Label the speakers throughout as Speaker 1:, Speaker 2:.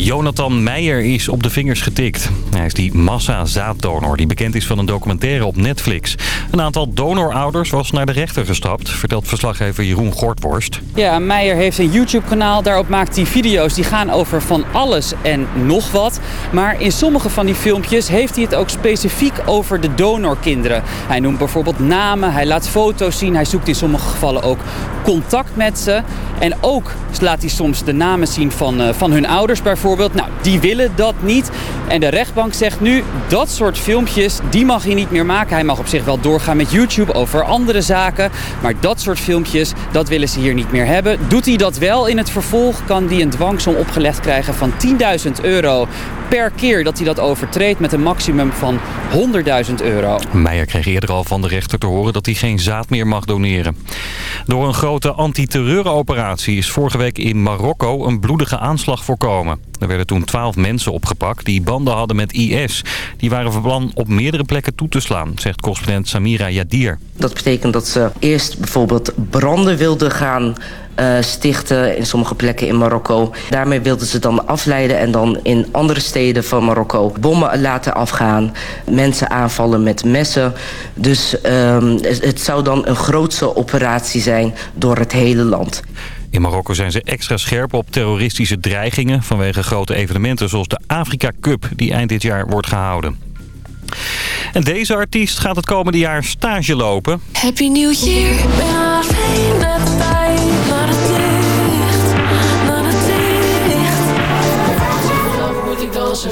Speaker 1: Jonathan Meijer is op de vingers getikt. Hij is die massa-zaaddonor die bekend is van een documentaire op Netflix. Een aantal donorouders was naar de rechter gestapt, vertelt verslaggever Jeroen Gortworst.
Speaker 2: Ja, Meijer heeft een YouTube-kanaal. Daarop maakt hij video's die gaan over van alles en nog wat. Maar in sommige van die filmpjes heeft hij het ook specifiek over de donorkinderen. Hij noemt bijvoorbeeld namen, hij laat foto's zien. Hij zoekt in sommige gevallen ook contact met ze. En ook laat hij soms de namen zien van, uh, van hun ouders bijvoorbeeld. Nou, die willen dat niet. En de rechtbank zegt nu, dat soort filmpjes, die mag hij niet meer maken. Hij mag op zich wel doorgaan met YouTube over andere zaken. Maar dat soort filmpjes, dat willen ze hier niet meer hebben. Doet hij dat wel in het vervolg, kan hij een dwangsom opgelegd krijgen van 10.000 euro per keer dat hij dat overtreedt met een maximum van 100.000 euro.
Speaker 1: Meijer kreeg eerder al van de rechter te horen dat hij geen zaad meer mag doneren. Door een grote antiterreuroperatie is vorige week in Marokko een bloedige aanslag voorkomen. Er werden toen twaalf mensen opgepakt die banden hadden met IS. Die waren van plan op meerdere plekken toe te slaan, zegt correspondent Samira Yadir.
Speaker 3: Dat betekent dat ze eerst bijvoorbeeld branden wilden gaan uh, stichten in sommige plekken in Marokko. Daarmee wilden ze dan afleiden en dan in andere steden van Marokko bommen laten afgaan. Mensen aanvallen met messen. Dus uh, het zou dan een grootse operatie zijn door het hele land.
Speaker 1: In Marokko zijn ze extra scherp op terroristische dreigingen... vanwege grote evenementen zoals de Afrika Cup die eind dit jaar wordt gehouden. En deze artiest gaat het komende jaar stage lopen.
Speaker 4: Happy New Year.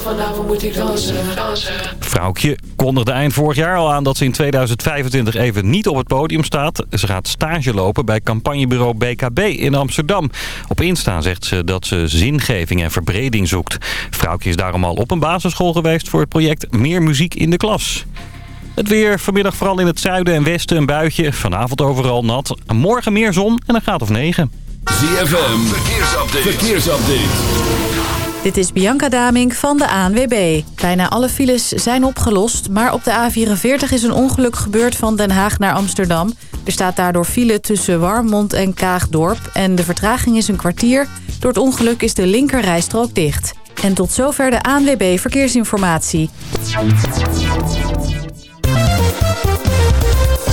Speaker 1: Vanavond moet ik dansen. Vrouwtje kondigde eind vorig jaar al aan dat ze in 2025 even niet op het podium staat. Ze gaat stage lopen bij campagnebureau BKB in Amsterdam. Op Insta zegt ze dat ze zingeving en verbreding zoekt. Vrouwtje is daarom al op een basisschool geweest voor het project Meer Muziek in de Klas. Het weer vanmiddag vooral in het zuiden en westen een buitje. Vanavond overal nat. Morgen meer zon en een graad of 9.
Speaker 5: ZFM, verkeersupdate. verkeersupdate.
Speaker 6: Dit is Bianca Damink van de ANWB. Bijna alle files zijn opgelost, maar op de A44 is een ongeluk gebeurd van Den Haag naar Amsterdam. Er staat daardoor file tussen Warmond en Kaagdorp en de vertraging is een kwartier. Door het ongeluk is de linkerrijstrook dicht. En tot zover de ANWB Verkeersinformatie.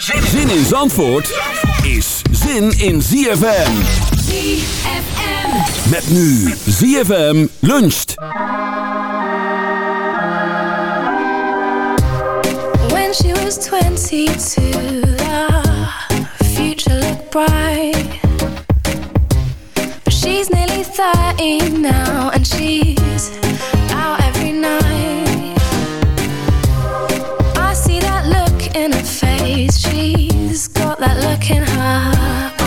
Speaker 5: Zin in Zandvoort is zin in ZFM.
Speaker 4: ZFM.
Speaker 5: Met nu ZFM luncht.
Speaker 4: When she was 22, the future looked bright. But she's nearly 30 now and she's out every night. I see that look in her face. She's got that look in her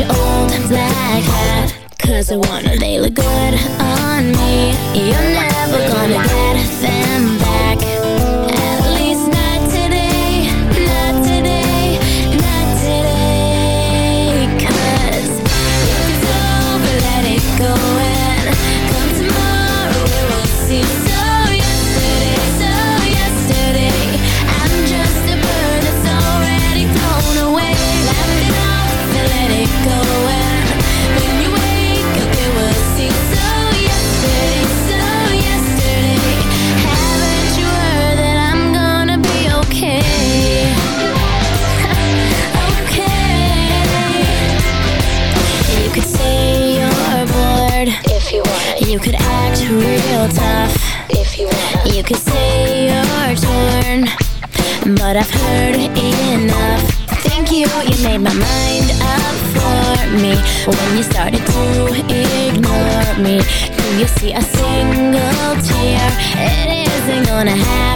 Speaker 7: your old black hat. Cause I wanna, they look good on me. You're But I've heard enough. Thank you, you made my mind up for me. When you started to ignore me Do you see a single tear? It isn't gonna happen.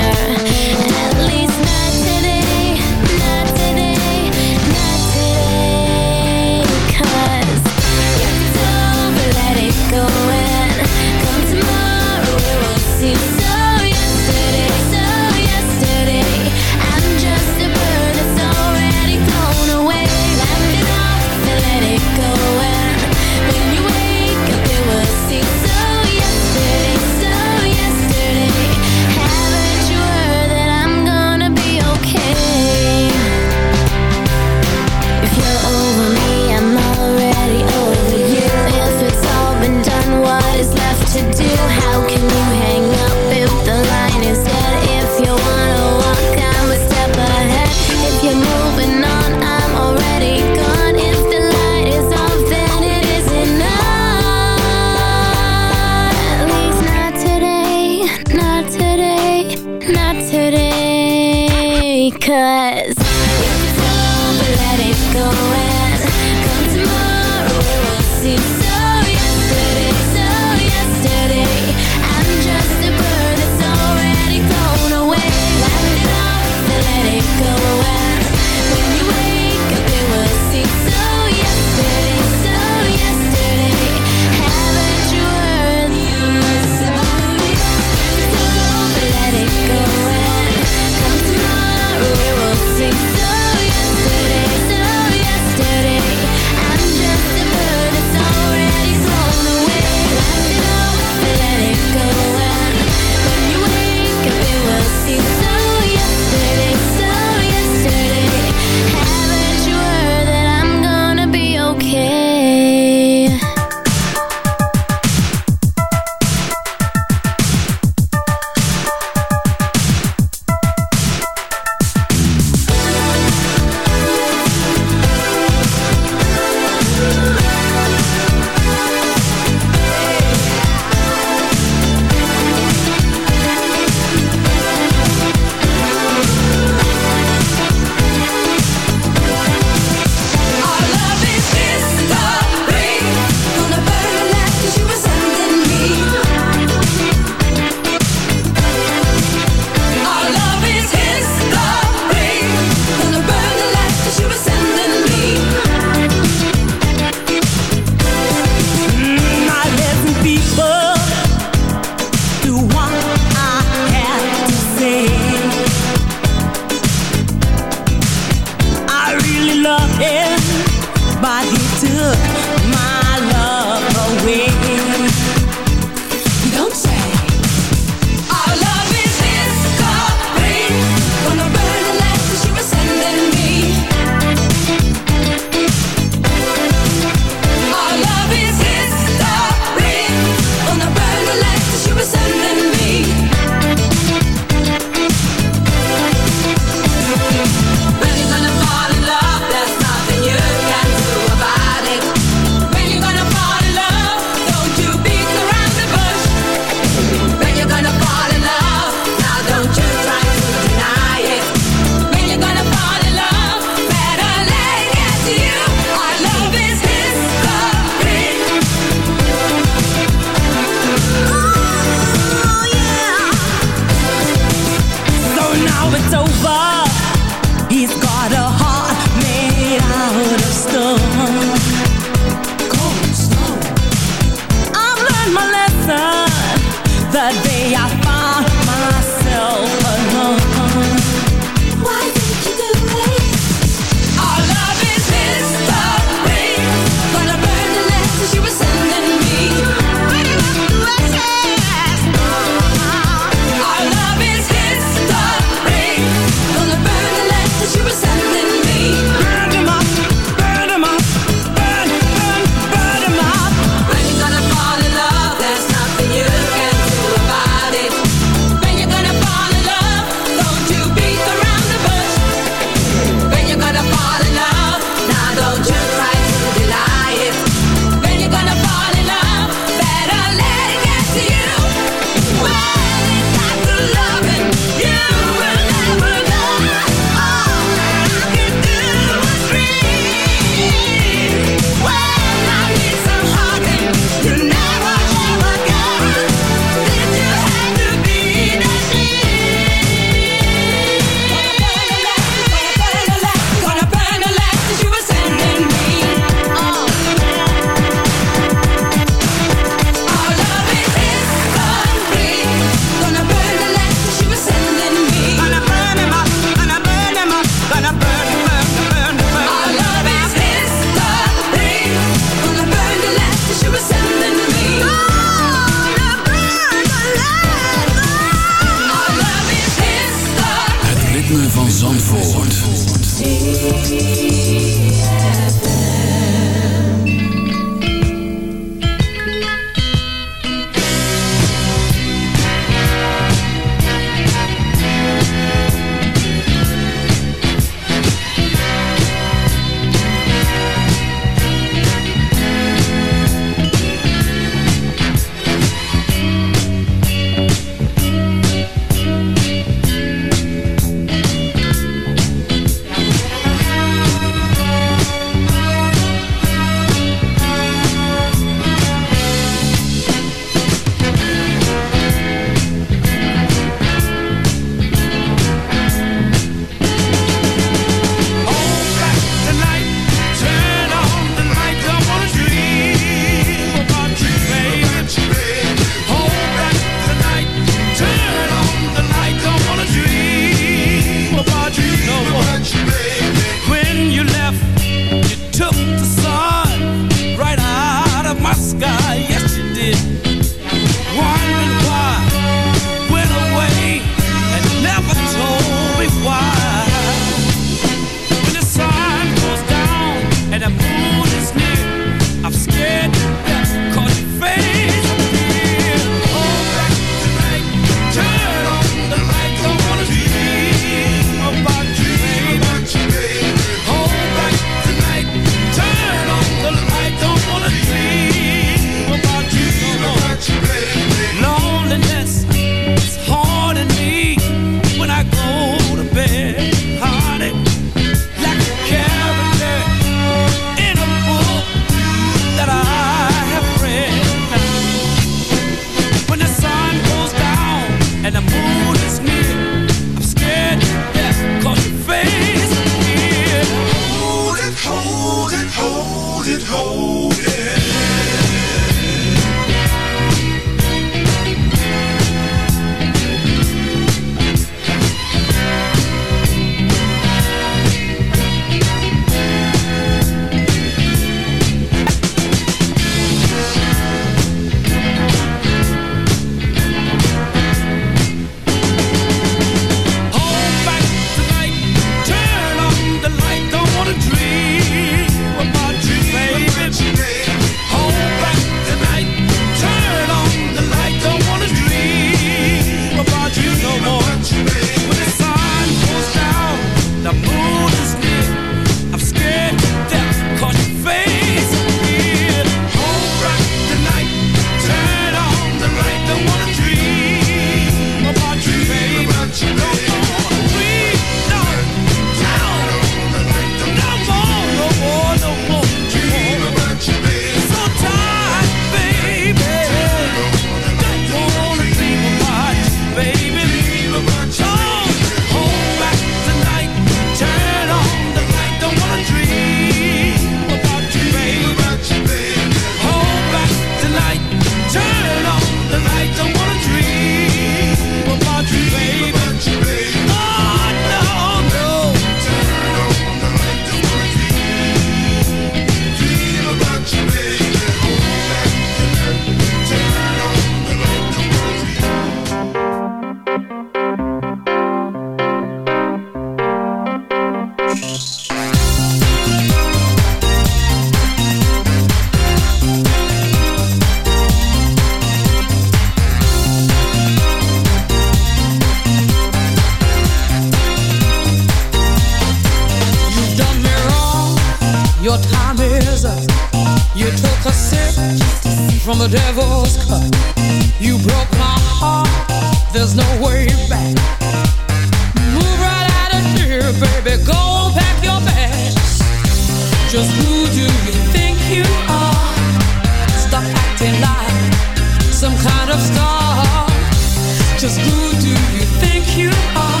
Speaker 7: you
Speaker 8: are.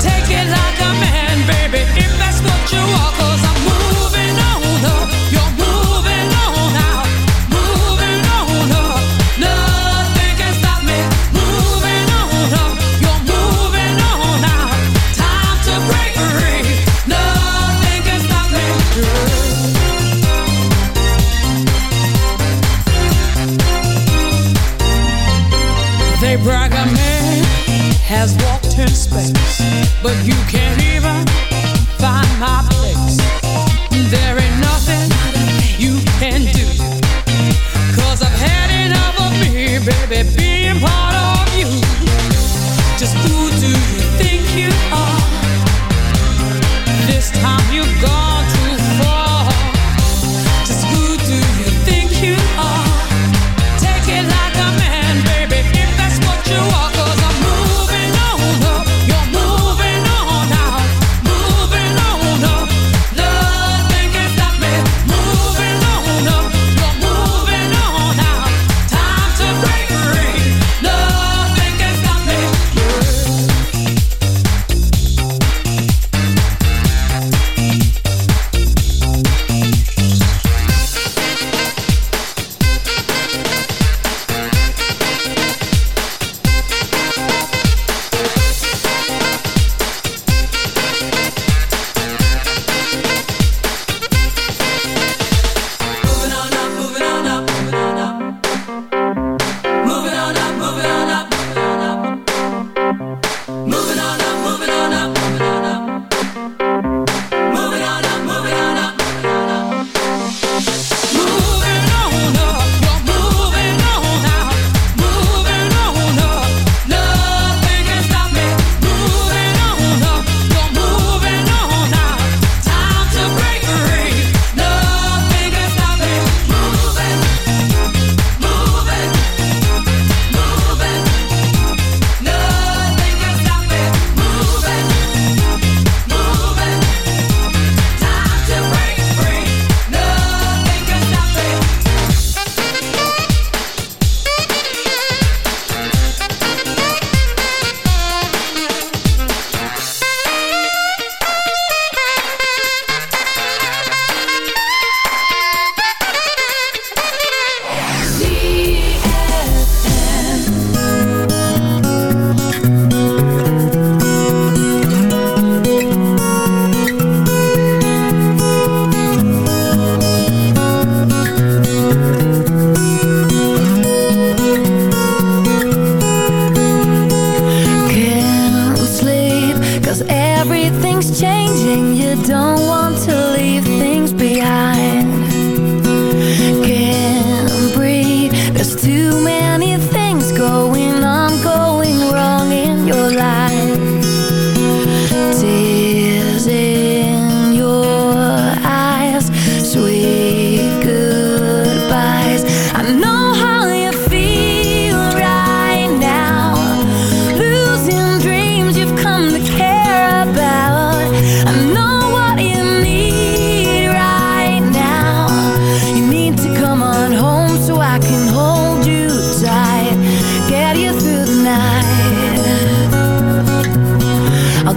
Speaker 8: Take it like a man, baby, if that's what you
Speaker 9: want.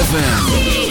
Speaker 10: ZFM.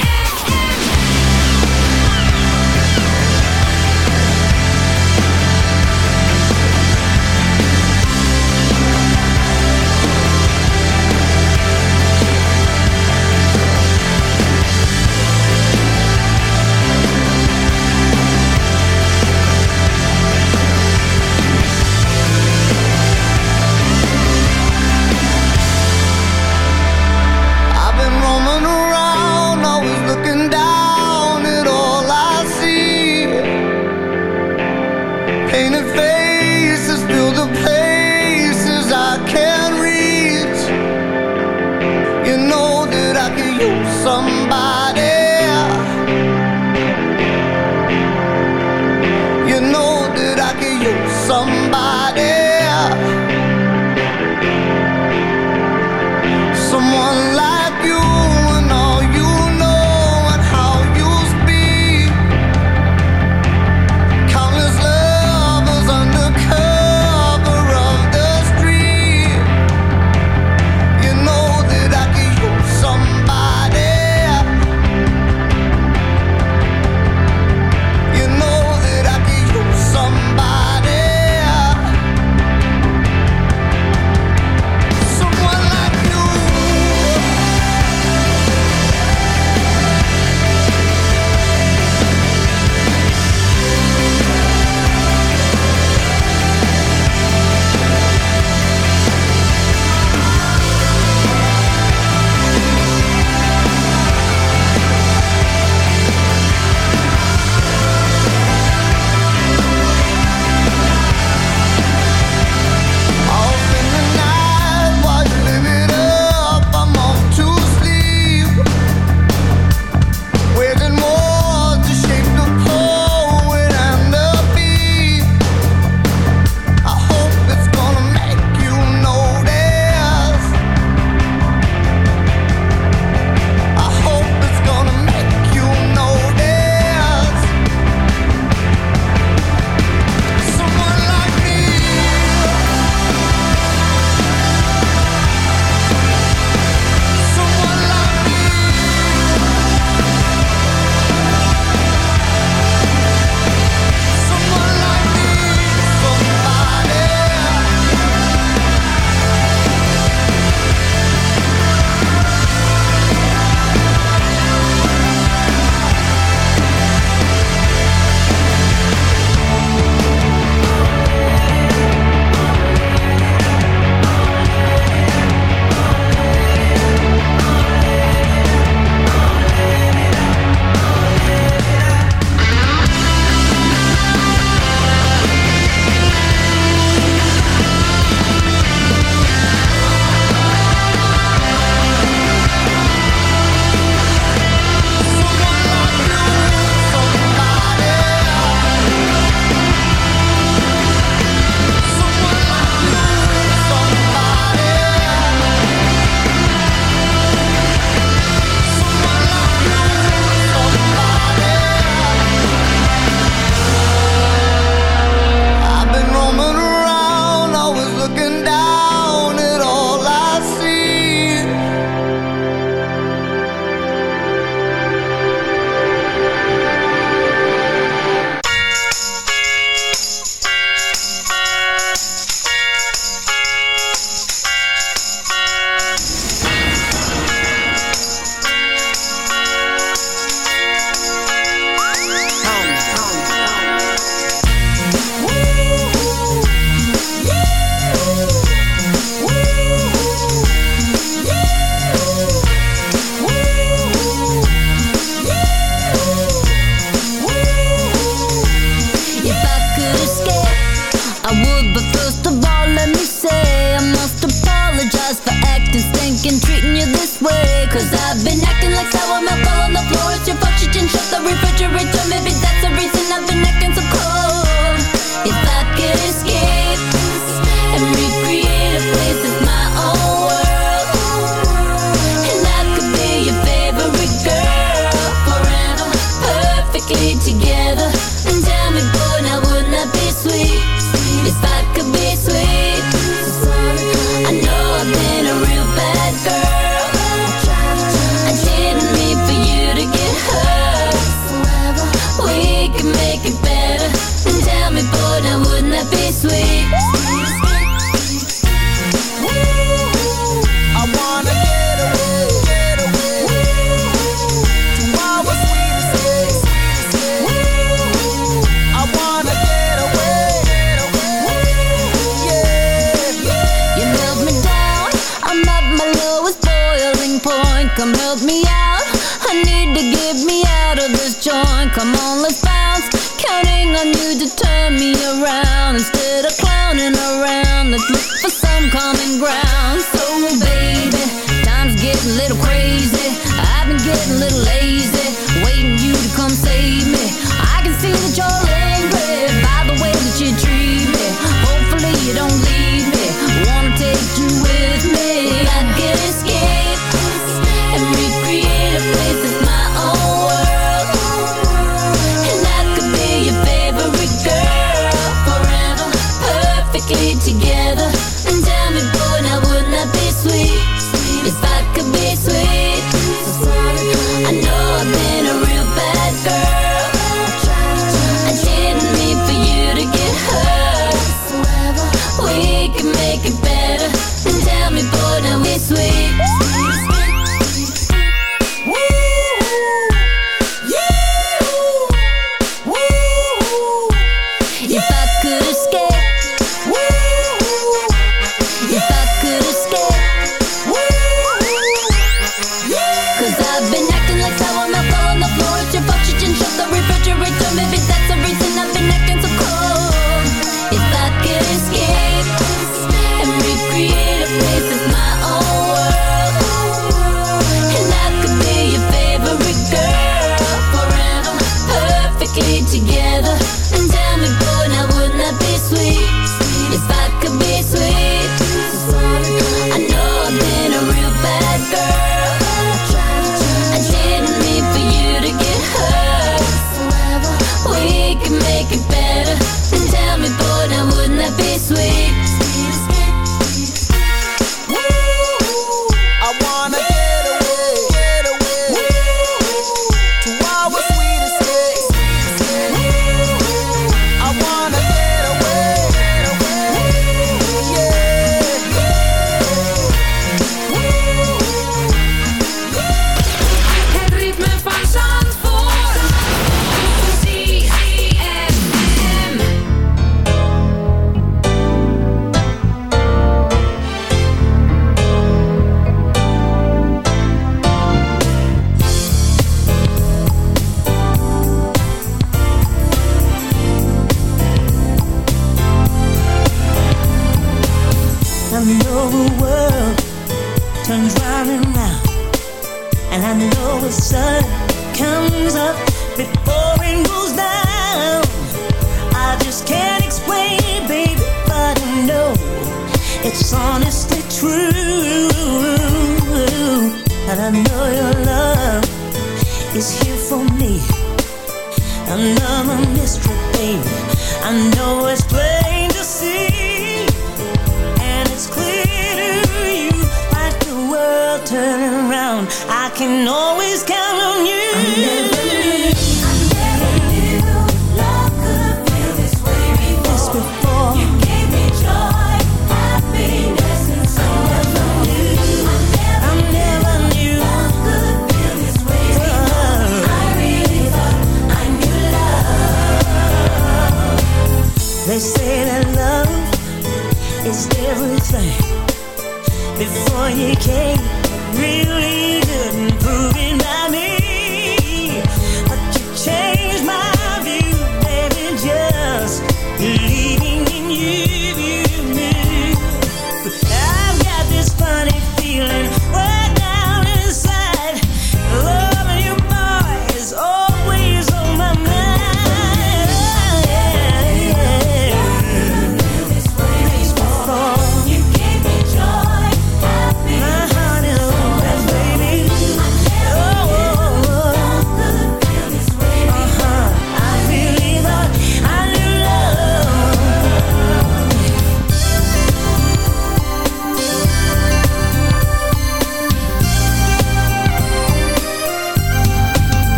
Speaker 10: was looking
Speaker 7: for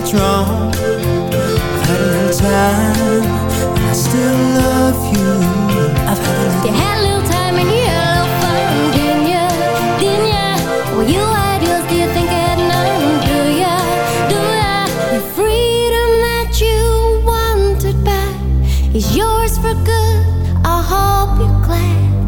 Speaker 11: what's wrong. I've had a little time, and I still love you. I've had a little
Speaker 7: had a little time and you had a little fun, didn't ya? Didn't ya? Well, you had yours, do you think Do ya? Do ya? The freedom that you wanted back is yours for good. I hope you're glad.